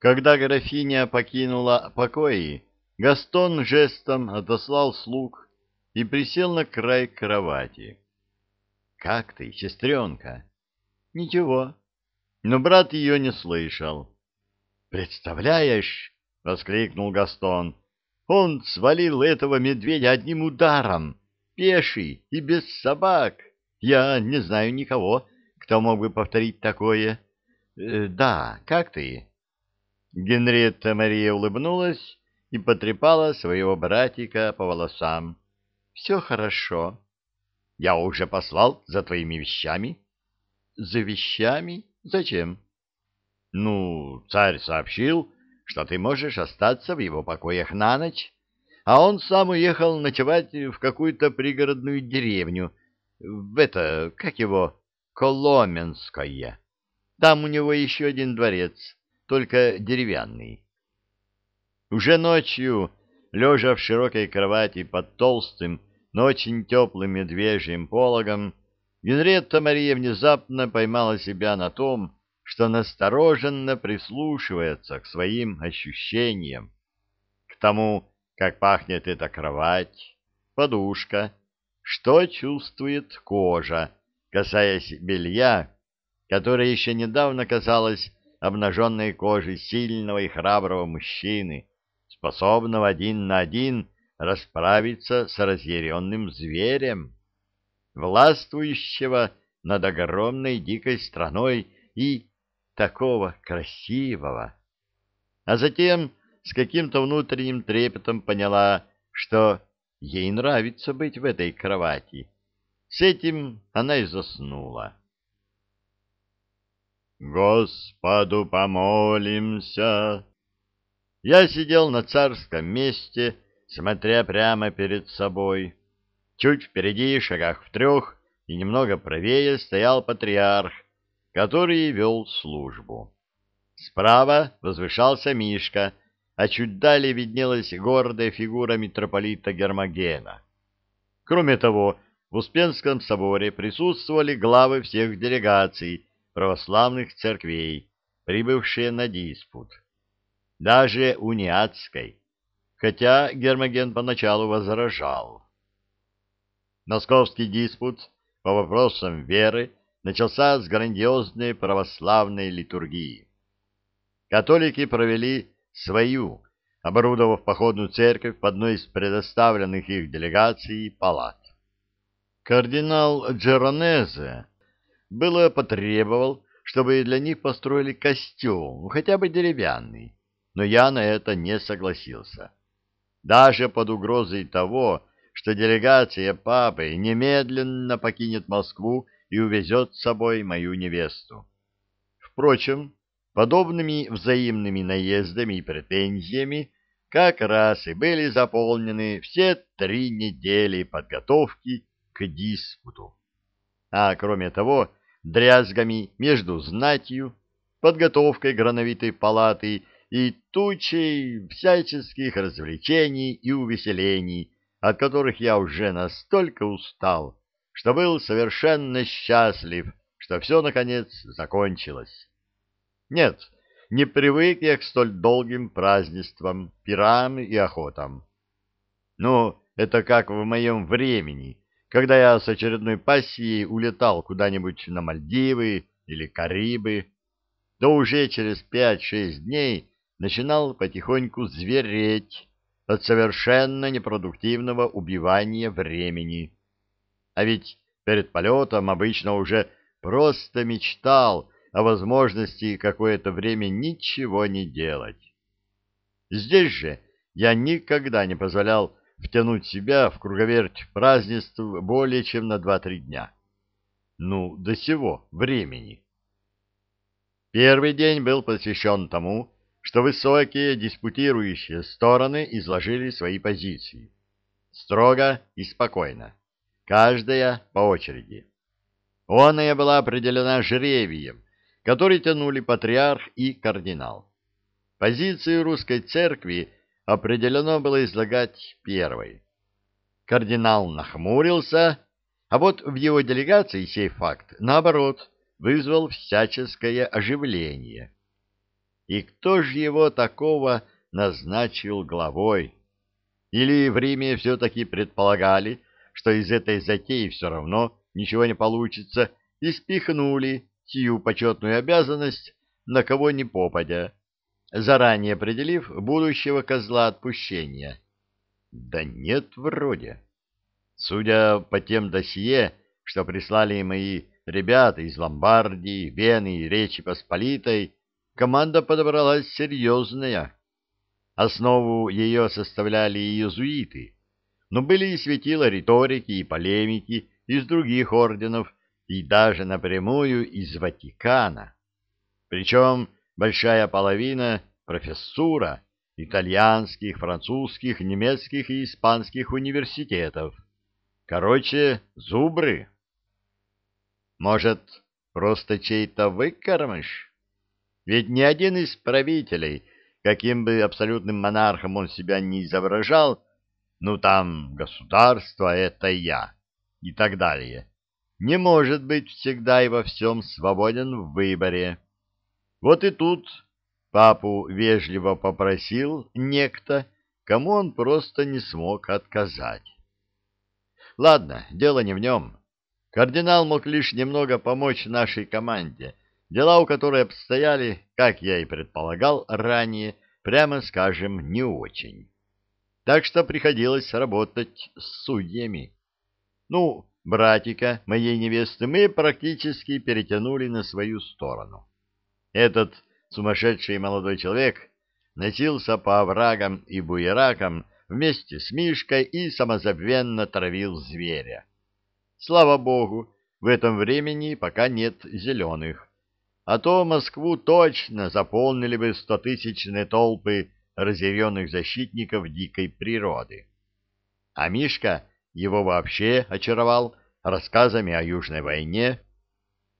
Когда графиня покинула покои, Гастон жестом отослал слуг и присел на край кровати. — Как ты, сестренка? — Ничего. Но брат ее не слышал. — Представляешь, — воскликнул Гастон, — он свалил этого медведя одним ударом, пеший и без собак. Я не знаю никого, кто мог бы повторить такое. Э, да, как ты? Генриетта Мария улыбнулась и потрепала своего братика по волосам. — Все хорошо. — Я уже послал за твоими вещами. — За вещами? Зачем? — Ну, царь сообщил, что ты можешь остаться в его покоях на ночь, а он сам уехал ночевать в какую-то пригородную деревню, в это, как его, Коломенское. Там у него еще один дворец только деревянный. Уже ночью, лежа в широкой кровати под толстым, но очень теплым медвежьим пологом, Генретта Мария внезапно поймала себя на том, что настороженно прислушивается к своим ощущениям, к тому, как пахнет эта кровать, подушка, что чувствует кожа, касаясь белья, которое еще недавно казалось обнаженной кожи сильного и храброго мужчины, способного один на один расправиться с разъяренным зверем, властвующего над огромной дикой страной и такого красивого. А затем с каким-то внутренним трепетом поняла, что ей нравится быть в этой кровати. С этим она и заснула. Господу помолимся. Я сидел на царском месте, смотря прямо перед собой. Чуть впереди, шагах в трех, и немного правее стоял патриарх, который вел службу. Справа возвышался Мишка, а чуть далее виднелась гордая фигура митрополита Гермогена. Кроме того, в Успенском соборе присутствовали главы всех делегаций, православных церквей, прибывшие на диспут. Даже униатской, хотя Гермоген поначалу возражал. Московский диспут по вопросам веры начался с грандиозной православной литургии. Католики провели свою, оборудовав походную церковь в одной из предоставленных их делегаций палат. Кардинал Джеронезе было потребовал, чтобы для них построили костюм, хотя бы деревянный, но я на это не согласился. Даже под угрозой того, что делегация папы немедленно покинет Москву и увезет с собой мою невесту. Впрочем, подобными взаимными наездами и претензиями как раз и были заполнены все три недели подготовки к диспуту. А кроме того, дрязгами между знатью, подготовкой грановитой палаты и тучей всяческих развлечений и увеселений, от которых я уже настолько устал, что был совершенно счастлив, что все, наконец, закончилось. Нет, не привык я к столь долгим празднествам, пирам и охотам. Ну, это как в моем времени, когда я с очередной пассией улетал куда-нибудь на Мальдивы или Карибы, то уже через пять-шесть дней начинал потихоньку звереть от совершенно непродуктивного убивания времени. А ведь перед полетом обычно уже просто мечтал о возможности какое-то время ничего не делать. Здесь же я никогда не позволял втянуть себя в круговерть празднеств более чем на два-три дня. Ну, до сего времени. Первый день был посвящен тому, что высокие диспутирующие стороны изложили свои позиции. Строго и спокойно. Каждая по очереди. Оная была определена жребием, который тянули патриарх и кардинал. Позицию русской церкви определено было излагать первой. Кардинал нахмурился, а вот в его делегации сей факт, наоборот, вызвал всяческое оживление. И кто же его такого назначил главой? Или в Риме все-таки предполагали, что из этой затеи все равно ничего не получится, и спихнули сию почетную обязанность на кого ни попадя, заранее определив будущего козла отпущения. Да нет, вроде. Судя по тем досье, что прислали мои ребята из Ломбардии, Вены и Речи Посполитой, команда подобралась серьезная. Основу ее составляли иезуиты, но были и светила риторики и полемики из других орденов и даже напрямую из Ватикана. Причем большая половина профессура итальянских, французских, немецких и испанских университетов. Короче, зубры. Может, просто чей-то выкормыш? Ведь ни один из правителей, каким бы абсолютным монархом он себя не изображал, ну там государство — это я, и так далее, не может быть всегда и во всем свободен в выборе. Вот и тут папу вежливо попросил некто, кому он просто не смог отказать. Ладно, дело не в нем. Кардинал мог лишь немного помочь нашей команде, дела у которой обстояли, как я и предполагал ранее, прямо скажем, не очень. Так что приходилось работать с судьями. Ну, братика моей невесты мы практически перетянули на свою сторону. Этот сумасшедший молодой человек носился по оврагам и буеракам вместе с Мишкой и самозабвенно травил зверя. Слава богу, в этом времени пока нет зеленых, а то Москву точно заполнили бы стотысячные толпы разъяренных защитников дикой природы. А Мишка его вообще очаровал рассказами о Южной войне.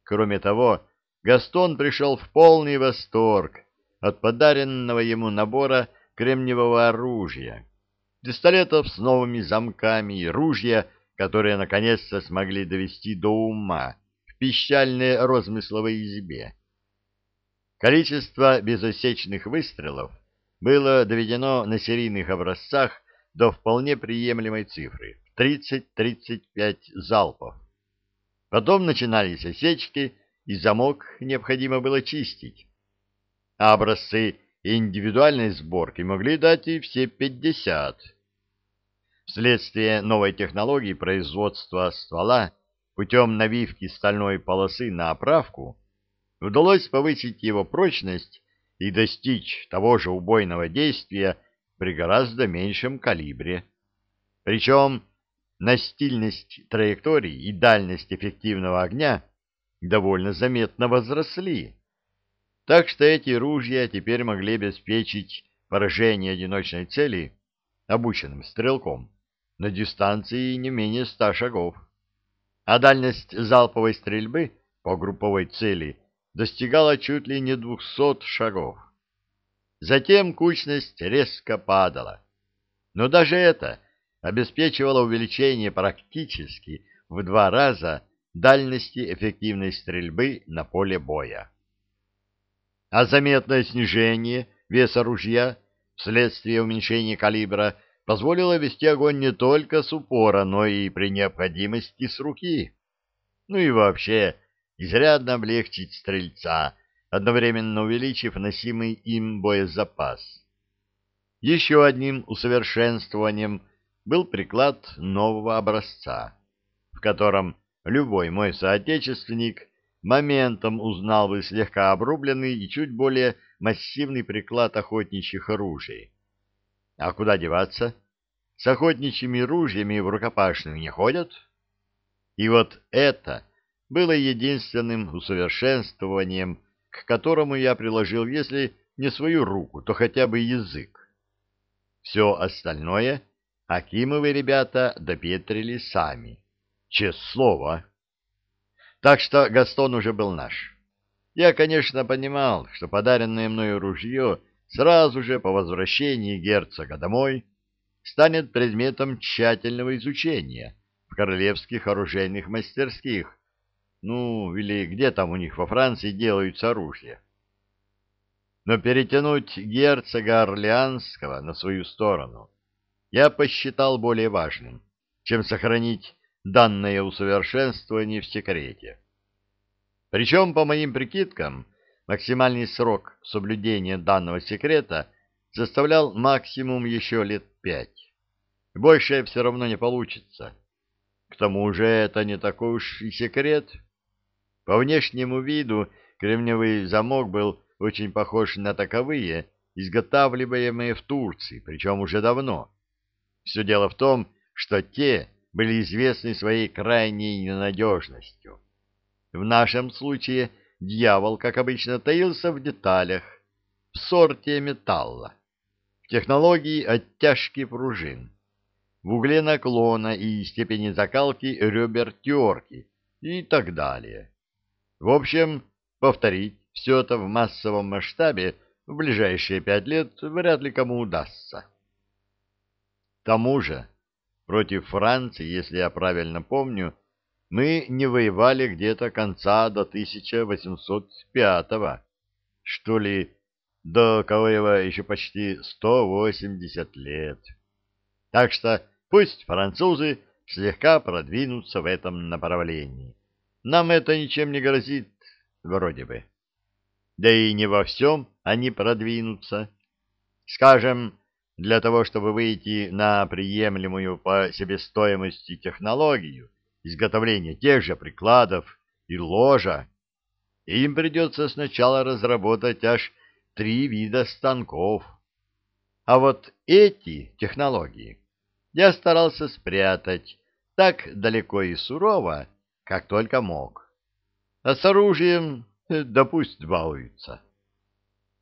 Кроме того, Гастон пришел в полный восторг от подаренного ему набора кремниевого оружия, пистолетов с новыми замками и ружья, которые наконец-то смогли довести до ума в пищальной розмысловой избе. Количество безосечных выстрелов было доведено на серийных образцах до вполне приемлемой цифры — 30-35 залпов. Потом начинались осечки, и замок необходимо было чистить. А образцы индивидуальной сборки могли дать и все 50. Вследствие новой технологии производства ствола путем навивки стальной полосы на оправку удалось повысить его прочность и достичь того же убойного действия при гораздо меньшем калибре. Причем настильность траекторий и дальность эффективного огня довольно заметно возросли. Так что эти ружья теперь могли обеспечить поражение одиночной цели обученным стрелком на дистанции не менее ста шагов. А дальность залповой стрельбы по групповой цели достигала чуть ли не двухсот шагов. Затем кучность резко падала. Но даже это обеспечивало увеличение практически в два раза дальности эффективной стрельбы на поле боя. А заметное снижение веса ружья вследствие уменьшения калибра позволило вести огонь не только с упора, но и при необходимости с руки. Ну и вообще, изрядно облегчить стрельца, одновременно увеличив носимый им боезапас. Еще одним усовершенствованием был приклад нового образца, в котором любой мой соотечественник моментом узнал бы слегка обрубленный и чуть более массивный приклад охотничьих ружей. А куда деваться? С охотничьими ружьями в рукопашную не ходят. И вот это было единственным усовершенствованием, к которому я приложил, если не свою руку, то хотя бы язык. Все остальное Акимовы ребята допетрили сами. Честное слово. Так что Гастон уже был наш. Я, конечно, понимал, что подаренное мною ружье сразу же по возвращении герцога домой станет предметом тщательного изучения в королевских оружейных мастерских, ну, или где там у них во Франции делаются оружия. но перетянуть герцога Орлеанского на свою сторону я посчитал более важным, чем сохранить данное усовершенствование в секрете. Причем, по моим прикидкам, максимальный срок соблюдения данного секрета составлял максимум еще лет пять. Больше все равно не получится. К тому же это не такой уж и секрет. По внешнему виду кремниевый замок был очень похож на таковые, изготавливаемые в Турции, причем уже давно. Все дело в том, что те были известны своей крайней ненадежностью. В нашем случае дьявол, как обычно, таился в деталях, в сорте металла, в технологии оттяжки пружин, в угле наклона и степени закалки ребер терки и так далее. В общем, повторить все это в массовом масштабе в ближайшие пять лет вряд ли кому удастся. К тому же, против Франции, если я правильно помню, мы не воевали где-то конца до 1805-го, что ли, до коего еще почти 180 лет. Так что пусть французы слегка продвинутся в этом направлении. Нам это ничем не грозит, вроде бы. Да и не во всем они продвинутся. Скажем, для того, чтобы выйти на приемлемую по себестоимости технологию, изготовления тех же прикладов и ложа, им придется сначала разработать аж три вида станков. А вот эти технологии я старался спрятать так далеко и сурово, как только мог. А с оружием, да пусть балуются.